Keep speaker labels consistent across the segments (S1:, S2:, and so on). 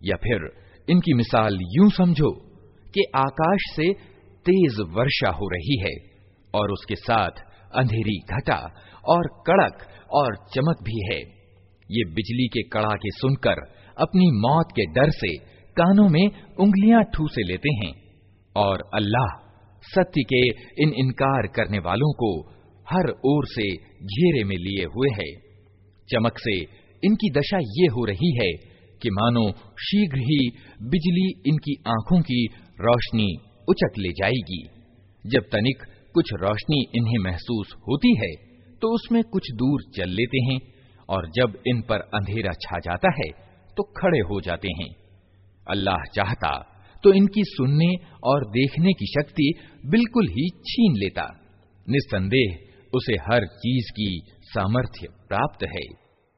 S1: या फिर इनकी मिसाल यूं समझो कि आकाश से तेज वर्षा हो रही है और उसके साथ अंधेरी घटा और कड़क और चमक भी है ये बिजली के कड़ाके सुनकर अपनी मौत के डर से कानों में उंगलियाँ ठूसे लेते हैं और अल्लाह सत्य के इन इनकार करने वालों को हर ओर से घेरे में लिए हुए है। चमक से इनकी दशा ये हो रही है कि मानो शीघ्र ही बिजली इनकी आँखों की रोशनी उचक ले जाएगी। जब तनिक कुछ रोशनी इन्हें महसूस होती है तो उसमें कुछ दूर चल लेते हैं और जब इन पर अंधेरा छा जाता है तो खड़े हो जाते हैं अल्लाह चाहता तो इनकी सुनने और देखने की शक्ति बिल्कुल ही छीन लेता निस्संदेह उसे हर चीज की सामर्थ्य प्राप्त है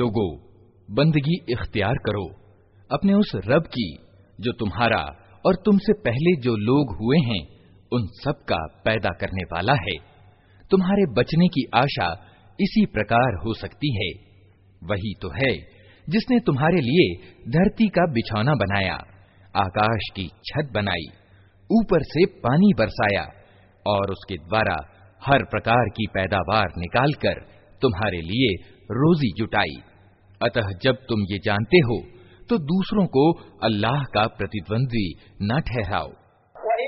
S1: लोगो बंदगी इख्तियार करो अपने उस रब की जो तुम्हारा और तुमसे पहले जो लोग हुए हैं उन सब का पैदा करने वाला है तुम्हारे बचने की आशा इसी प्रकार हो सकती है। वही तो है जिसने तुम्हारे लिए धरती का बिछौना बनाया, आकाश की छत बनाई, ऊपर से पानी बरसाया और उसके द्वारा हर प्रकार की पैदावार निकालकर तुम्हारे लिए रोजी जुटाई। अतः जब तुम ये जानते हो तो दूसरों को अल्लाह का प्रतिद्वंदी न ठहराओ।
S2: वही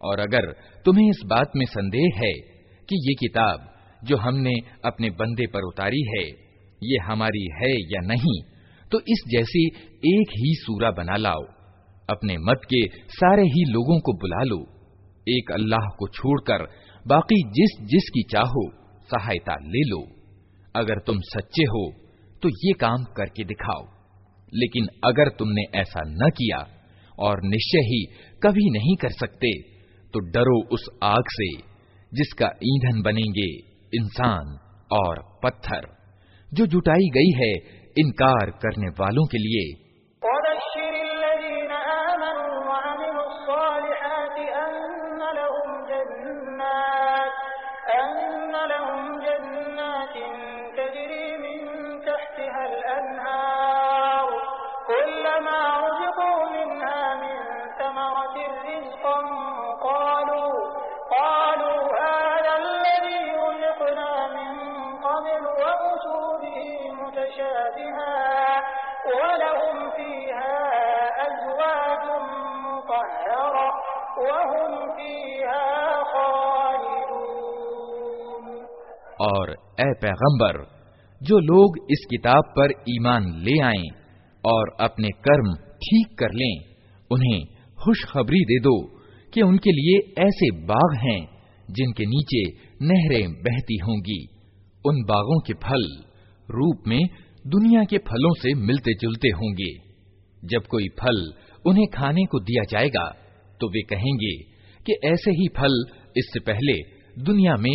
S1: और अगर तुम्हें इस बात में संदेह है कि ये किताब जो हमने अपने बंदे पर उतारी है, ये हमारी है या नहीं तो इस जैसी एक ही सूरा बना लाओ। अपने मत के सारे ही लोगों को बुला लो। एक अल्लाह को छोड़कर बाकी जिस जिस की चाहो सहायता ले लो। अगर तुम सच्चे हो तो ये काम करके दिखाओ। लेकिन अगर तुमने ऐसा न किया, और निश्चय ही कभी नहीं कर सकते तो डरो उस आग से, जिसका ईंधन बनेंगे इंसान और पत्थर। जो जुटाई गई है, इनकार करने वालों के लिए और ए पैगंबर, जो लोग इस किताब पर ईमान ले आए और अपने कर्म ठीक कर लें, उन्हें खुशखबरी दे दो कि उनके लिए ऐसे बाग हैं जिनके नीचे नहरें बहती होंगी। उन बागों के फल रूप में दुनिया के फलों से मिलते जुलते होंगे। जब कोई फल उन्हें खाने को दिया जाएगा तो वे कहेंगे कि ऐसे ही फल इससे पहले दुनिया में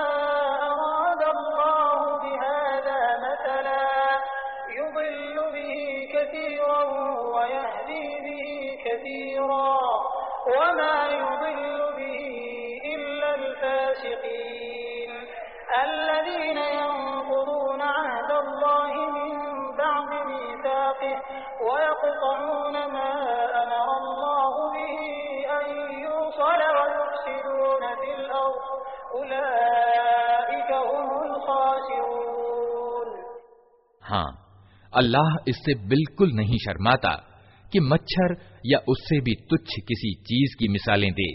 S1: अल्लाह इससे बिल्कुल नहीं शर्माता कि मच्छर या उससे भी तुच्छ किसी चीज़ की मिसालें दे।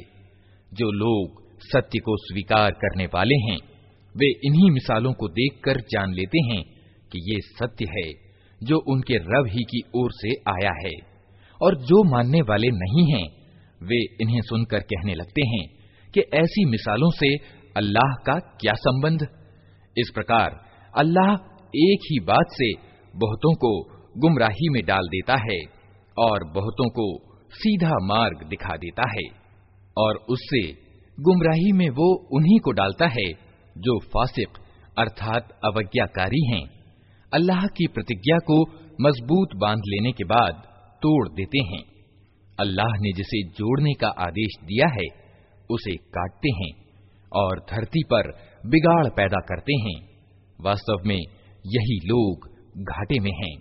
S1: जो लोग सत्य को स्वीकार करने वाले हैं, वे इन्हीं मिसालों को देखकर जान लेते हैं कि ये सत्य है, जो उनके रब ही की ओर से आया है। और जो मानने वाले नहीं हैं, वे इन्हें सुनकर कहने लगते हैं कि ऐसी मिसालों से अल्लाह का क्या संबंध? इस प्रकार अल्लाह एक ही बात से बहुतों को गुमराही में डाल देता है और बहुतों को सीधा मार्ग दिखा देता है और उससे गुमराही में वो उन्हीं को डालता है जो फासिक अर्थात अवज्ञाकारी हैं। अल्लाह की प्रतिज्ञा को मज़बूत बाँध लेने के बाद तोड़ देते हैं। अल्लाह ने जिसे जोड़ने का आदेश दिया है, उसे काटते हैं और धरती पर बिगाड़ पैदा करते हैं। वास्तव में यही लोग घाटे में हैं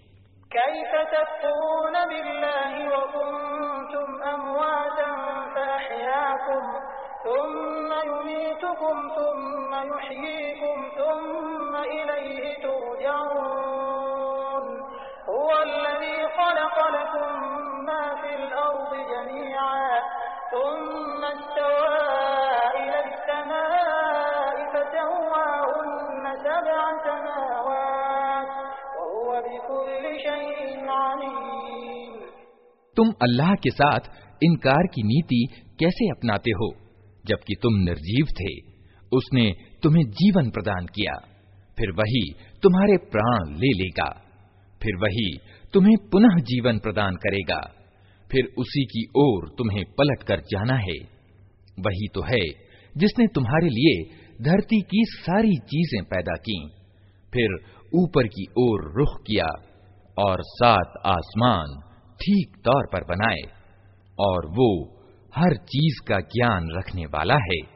S1: तुम अल्लाह के साथ इनकार की नीति कैसे अपनाते हो? जबकि तुम निर्जीव थे, उसने तुम्हें जीवन प्रदान किया। फिर वही तुम्हारे प्राण ले लेगा। फिर वही तुम्हें पुनः जीवन प्रदान करेगा। फिर उसी की ओर तुम्हें पलट कर जाना है। वही तो है जिसने तुम्हारे लिए धरती की सारी चीज़ें पैदा की। फिर ऊपर की ओर रुख किया। और सात आसमान ठीक तौर पर बनाए, और वो हर चीज़ का ज्ञान रखने वाला है।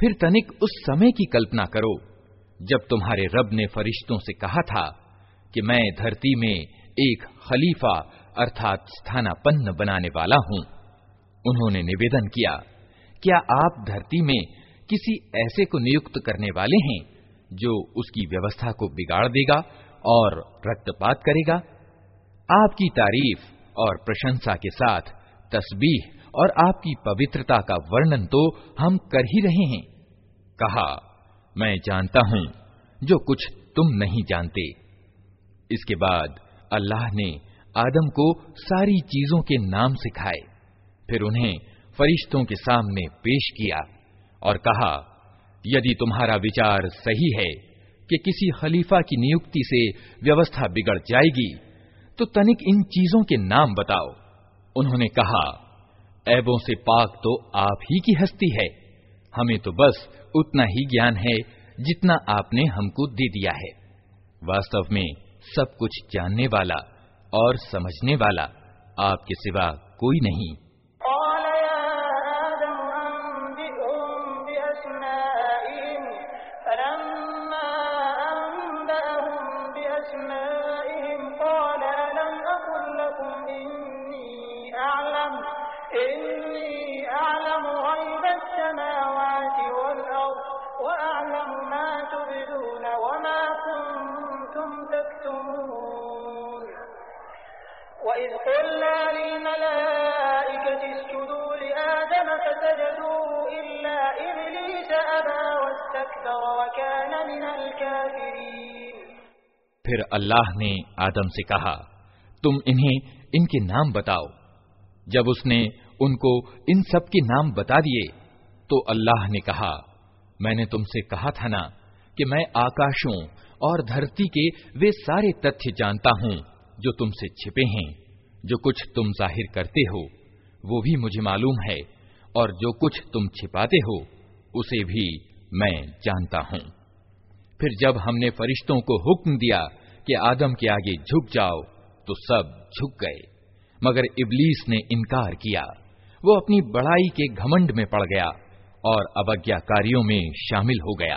S1: फिर तनिक उस समय की कल्पना करो, जब तुम्हारे रब ने फरिश्तों से कहा था कि मैं धरती में एक खलीफा अर्थात स्थानापन्न बनाने वाला हूँ। उन्होंने निवेदन किया, क्या आप धरती में किसी ऐसे को नियुक्त करने वाले हैं जो उसकी व्यवस्था को बिगाड़ देगा और रक्तपात करेगा? आपकी तारीफ़ और प्रशंसा के साथ तस्बीह और आपकी पवित्रता का वर्णन तो हम कर ही रहे हैं। कहा, मैं जानता हूँ जो कुछ तुम नहीं जानते। इसके बाद अल्लाह ने आदम को सारी चीज़ों के नाम सिखाए, फिर उन्हें फरिश्तों के सामने पेश किया और कहा, यदि तुम्हारा विचार सही है कि किसी खलीफा की नियुक्ति से व्यवस्था बिगड़ जाएगी तो तनिक इन चीज़ों के नाम बताओ। उन्होंने कहा ऐबों से पाक तो आप ही की हस्ती है। हमें तो बस उतना ही ज्ञान है जितना आपने हमको दे दिया है। वास्तव में सब कुछ जानने वाला और समझने वाला आपके सिवा कोई नहीं। फिर अल्लाह ने आदम से कहा, तुम इन्हें इनके नाम बताओ। जब उसने उनको इन सब के नाम बता दिए तो अल्लाह ने कहा, मैंने तुमसे कहा था ना कि मैं आकाशों और धरती के वे सारे तथ्य जानता हूँ जो तुमसे छिपे हैं। जो कुछ तुम ज़ाहिर करते हो, वो भी मुझे मालूम है, और जो कुछ तुम छिपाते हो, उसे भी मैं जानता हूँ। फिर जब हमने फरिश्तों को हुक्म दिया कि आदम के आगे झुक जाओ तो सब झुक गए। मगर इबलीस ने इनकार किया। वो अपनी बड़ाई के घमंड में पड़ गया और अवज्ञाकारियों में शामिल हो गया।